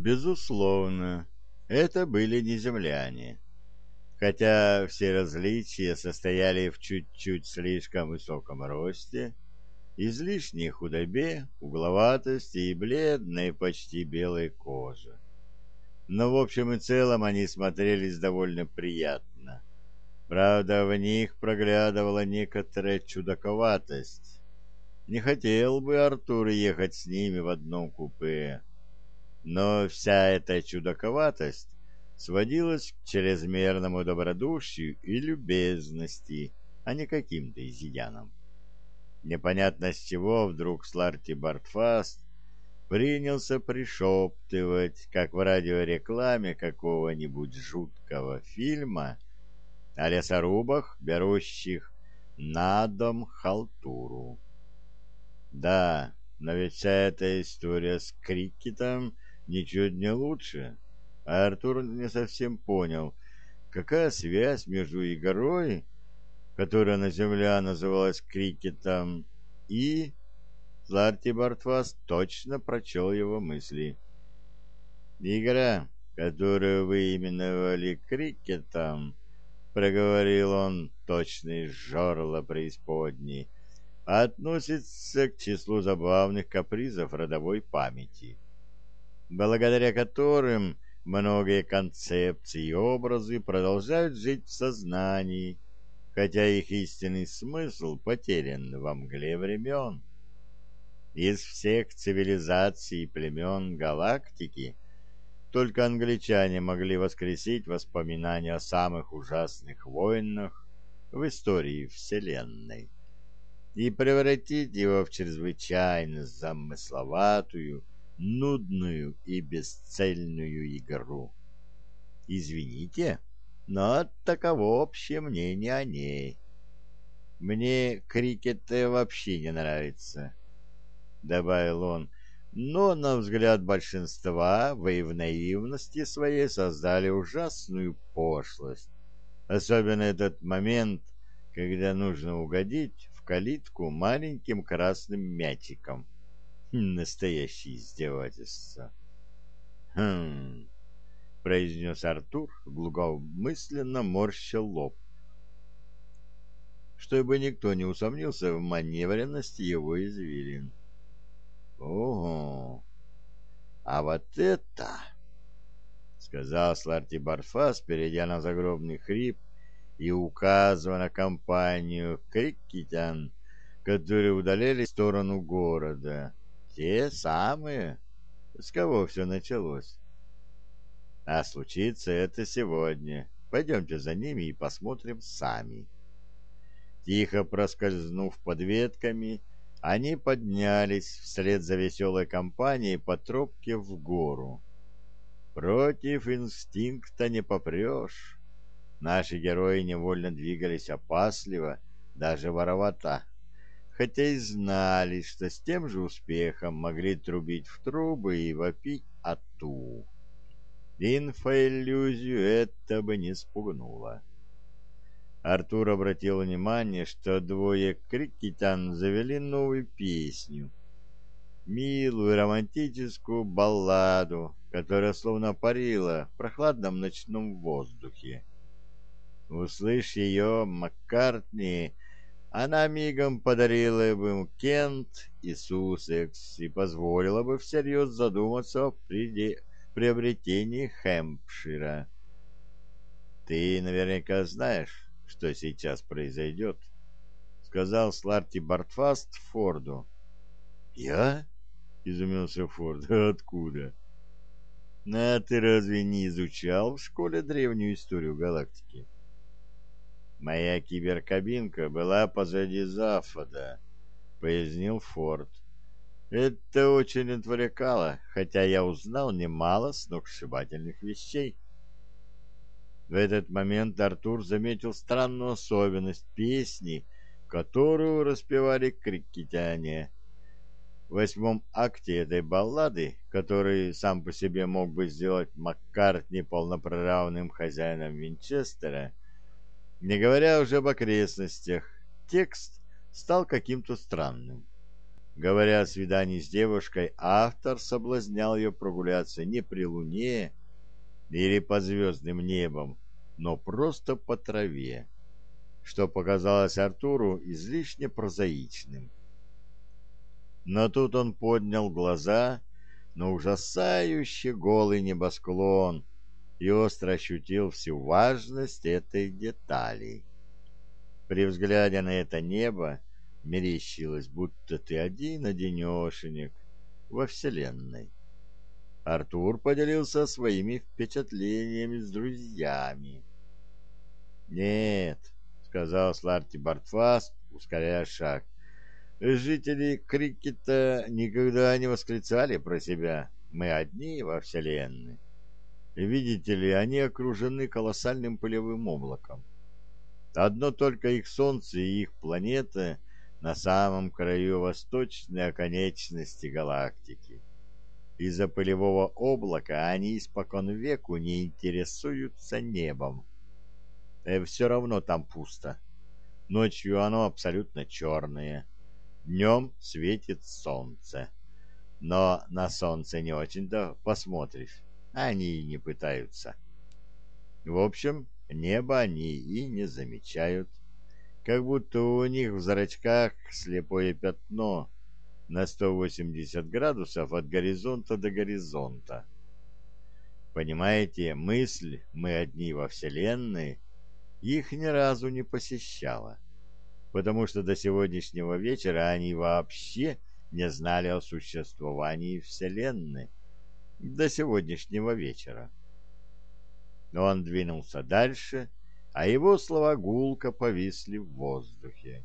Безусловно, это были не земляне, хотя все различия состояли в чуть-чуть слишком высоком росте, излишней худобе, угловатости и бледной, почти белой коже. Но в общем и целом они смотрелись довольно приятно. Правда, в них проглядывала некоторая чудаковатость. Не хотел бы Артур ехать с ними в одном купе. Но вся эта чудаковатость сводилась к чрезмерному добродушию и любезности, а не каким-то изъянам. Непонятно с чего вдруг Сларти Бартфаст принялся пришептывать, как в радиорекламе какого-нибудь жуткого фильма о лесорубах, берущих на дом халтуру. Да, но ведь вся эта история с Крикетом ничуть не лучше. А Артур не совсем понял, какая связь между игрой, которая на земле называлась крикетом, и... Ларти Бартфас точно прочел его мысли. «Игра, которую вы именовали крикетом, — проговорил он, точно из жерла преисподней, — относится к числу забавных капризов родовой памяти благодаря которым многие концепции и образы продолжают жить в сознании, хотя их истинный смысл потерян во мгле времен. Из всех цивилизаций и племен галактики только англичане могли воскресить воспоминания о самых ужасных войнах в истории Вселенной и превратить его в чрезвычайно замысловатую нудную и бесцельную игру. Извините, но таково общее мнение о ней. Мне крикет вообще не нравится, — добавил он, но, на взгляд большинства, вы в наивности своей создали ужасную пошлость. Особенно этот момент, когда нужно угодить в калитку маленьким красным мячиком. Настоящее издевательство. Хм, произнес Артур, глубокомысленно морща лоб. Чтобы никто не усомнился в маневренности его извилин. Ого! А вот это, сказал Сларти Барфас, перейдя на загробный хрип и указывая на компанию крикетян, которые удалялись в сторону города. Те самые, с кого все началось. А случится это сегодня. Пойдемте за ними и посмотрим сами. Тихо проскользнув под ветками, они поднялись вслед за веселой компанией по тропке в гору. Против инстинкта не попрешь. Наши герои невольно двигались опасливо, даже воровато хотя и знали, что с тем же успехом могли трубить в трубы и вопить ату. Инфоиллюзию это бы не спугнуло. Артур обратил внимание, что двое крикетян завели новую песню. Милую романтическую балладу, которая словно парила в прохладном ночном воздухе. Услышь ее, Маккартни она мигом подарила бы ему Кент и Суссекс и позволила бы всерьез задуматься о приобретении Хэмпшира. «Ты наверняка знаешь, что сейчас произойдет», — сказал Сларти Бартфаст Форду. «Я?» — изумился Форд. «Откуда?» «А ты разве не изучал в школе древнюю историю галактики?» Моя киберкабинка была позади Зафода, пояснил Форд. Это очень отвлекало, хотя я узнал немало сногсшибательных вещей. В этот момент Артур заметил странную особенность песни, которую распевали крикетяне. В восьмом акте этой баллады, который сам по себе мог бы сделать Маккартни полноправным хозяином Винчестера, не говоря уже об окрестностях, текст стал каким-то странным. Говоря о свидании с девушкой, автор соблазнял ее прогуляться не при луне или под звездным небом, но просто по траве, что показалось Артуру излишне прозаичным. Но тут он поднял глаза на ужасающе голый небосклон и остро ощутил всю важность этой детали. При взгляде на это небо мерещилось, будто ты один-одинешенек во Вселенной. Артур поделился своими впечатлениями с друзьями. «Нет», — сказал Сларти Бартфаст, ускоряя шаг, — «жители Крикета никогда не восклицали про себя. Мы одни во Вселенной. Видите ли, они окружены колоссальным пылевым облаком. Одно только их Солнце и их планета на самом краю восточной оконечности галактики. Из-за пылевого облака они испокон веку не интересуются небом. И э, все равно там пусто. Ночью оно абсолютно черное. Днем светит солнце. Но на солнце не очень-то посмотришь. Они и не пытаются. В общем, небо они и не замечают. Как будто у них в зрачках слепое пятно на 180 градусов от горизонта до горизонта. Понимаете, мысль «мы одни во Вселенной» их ни разу не посещала, потому что до сегодняшнего вечера они вообще не знали о существовании Вселенной. До сегодняшнего вечера. Но он двинулся дальше, а его слова гулко повисли в воздухе.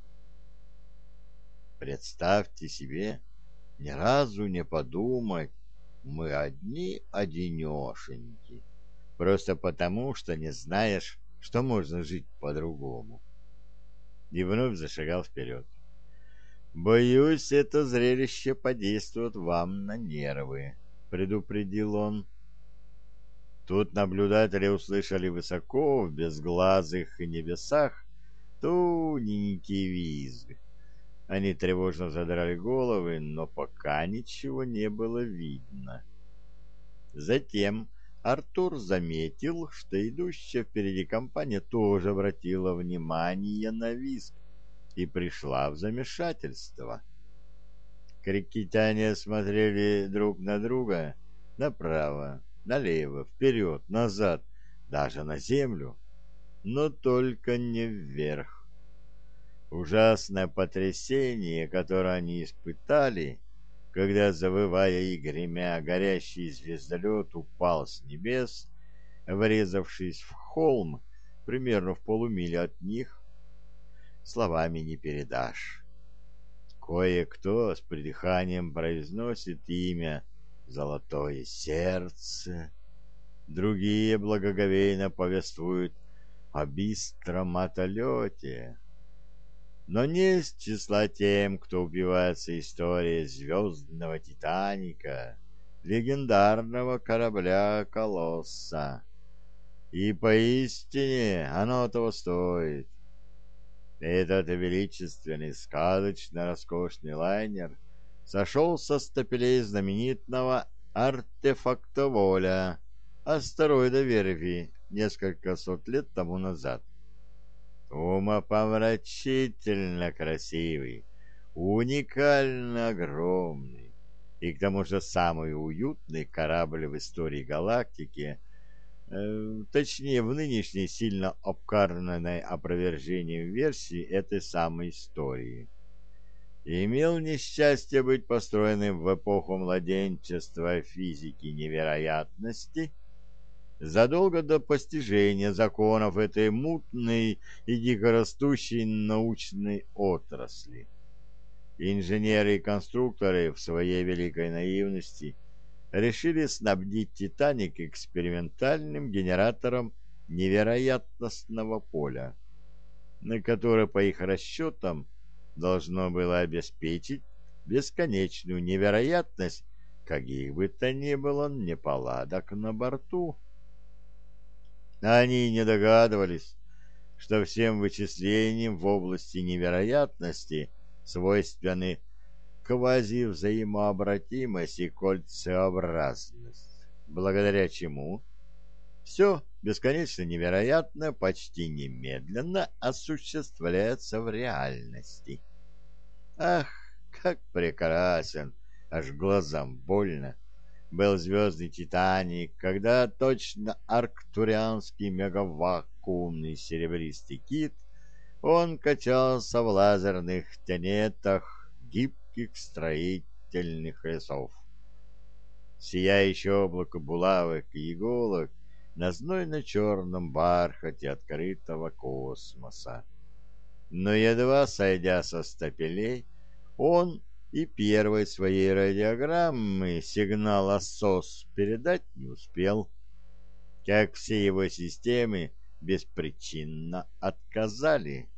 Представьте себе, ни разу не подумать, мы одни одинешеньки, просто потому, что не знаешь, что можно жить по-другому. И вновь зашагал вперед. «Боюсь, это зрелище подействует вам на нервы», — предупредил он. Тут наблюдатели услышали высоко в безглазых небесах тоненький визг. Они тревожно задрали головы, но пока ничего не было видно. Затем Артур заметил, что идущая впереди компания тоже обратила внимание на визг и пришла в замешательство. Крикетяне смотрели друг на друга направо, налево, вперед, назад, даже на землю, но только не вверх. Ужасное потрясение, которое они испытали, когда, завывая и гремя, горящий звездолет упал с небес, врезавшись в холм примерно в полумиле от них, словами не передашь. Кое-кто с придыханием произносит имя «Золотое сердце», другие благоговейно повествуют о быстром отлете но не из числа тем, кто убивается историей звездного Титаника, легендарного корабля Колосса. И поистине оно того стоит. Этот величественный, сказочно роскошный лайнер сошел со стапелей знаменитого артефактоволя астероида Верви несколько сот лет тому назад. Умопомрачительно красивый, уникально огромный и к тому же самый уютный корабль в истории галактики, точнее в нынешней сильно обкарнанной опровержением версии этой самой истории. Имел несчастье быть построенным в эпоху младенчества физики невероятности – задолго до постижения законов этой мутной и дикорастущей научной отрасли. Инженеры и конструкторы в своей великой наивности решили снабдить «Титаник» экспериментальным генератором невероятностного поля, на которое, по их расчетам, должно было обеспечить бесконечную невероятность каких бы то ни было неполадок на борту. Они не догадывались, что всем вычислениям в области невероятности свойственны квази-взаимообратимость и кольцеобразность, благодаря чему все бесконечно невероятно почти немедленно осуществляется в реальности. Ах, как прекрасен, аж глазам больно, был звездный Титаник, когда точно арктурианский мегавакуумный серебристый кит он качался в лазерных тенетах гибких строительных лесов. Сияющее облако булавок и иголок на знойно-черном бархате открытого космоса. Но едва сойдя со стапелей, он и первой своей радиограммы сигнал СОС передать не успел, как все его системы беспричинно отказали.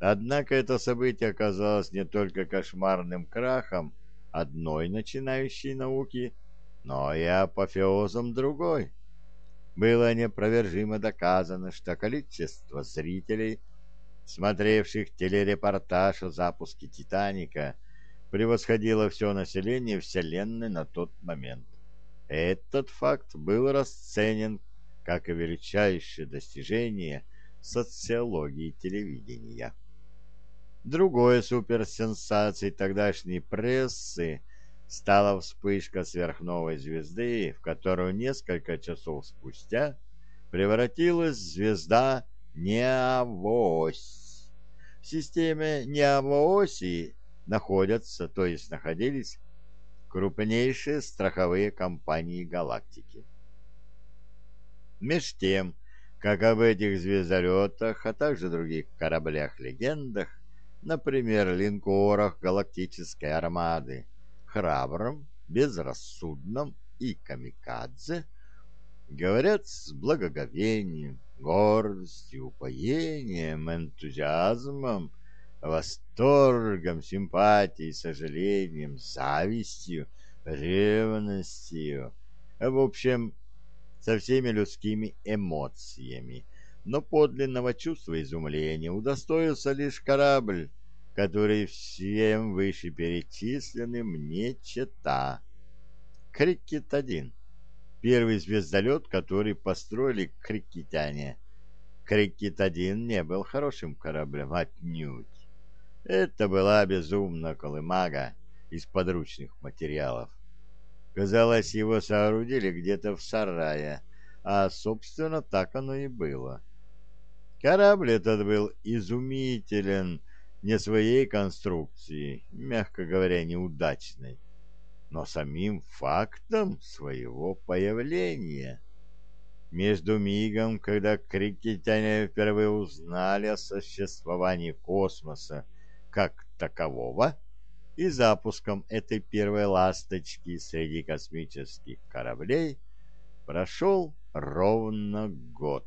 Однако это событие оказалось не только кошмарным крахом одной начинающей науки, но и апофеозом другой. Было непровержимо доказано, что количество зрителей, смотревших телерепортаж о запуске «Титаника», превосходило все население Вселенной на тот момент. Этот факт был расценен как и величайшее достижение социологии телевидения. Другой суперсенсацией тогдашней прессы стала вспышка сверхновой звезды, в которую несколько часов спустя превратилась звезда Неавось. В системе Неавооси находятся, то есть находились, крупнейшие страховые компании галактики. Меж тем, как об этих звездолетах, а также других кораблях-легендах, например, линкорах галактической армады, храбром, безрассудном и камикадзе, говорят с благоговением, гордостью, упоением, энтузиазмом, восторгом, симпатией, сожалением, завистью, ревностью, в общем, со всеми людскими эмоциями, но подлинного чувства изумления удостоился лишь корабль, который всем вышеперечисленным не чета. Крикет-1. Первый звездолет, который построили крикетяне. Крикет-1 не был хорошим кораблем отнюдь. Это была безумно колымага из подручных материалов. Казалось, его соорудили где-то в сарае, а, собственно, так оно и было. Корабль этот был изумителен не своей конструкции, мягко говоря, неудачной, но самим фактом своего появления. Между мигом, когда крикетяне впервые узнали о существовании космоса как такового, и запуском этой первой ласточки среди космических кораблей прошел ровно год.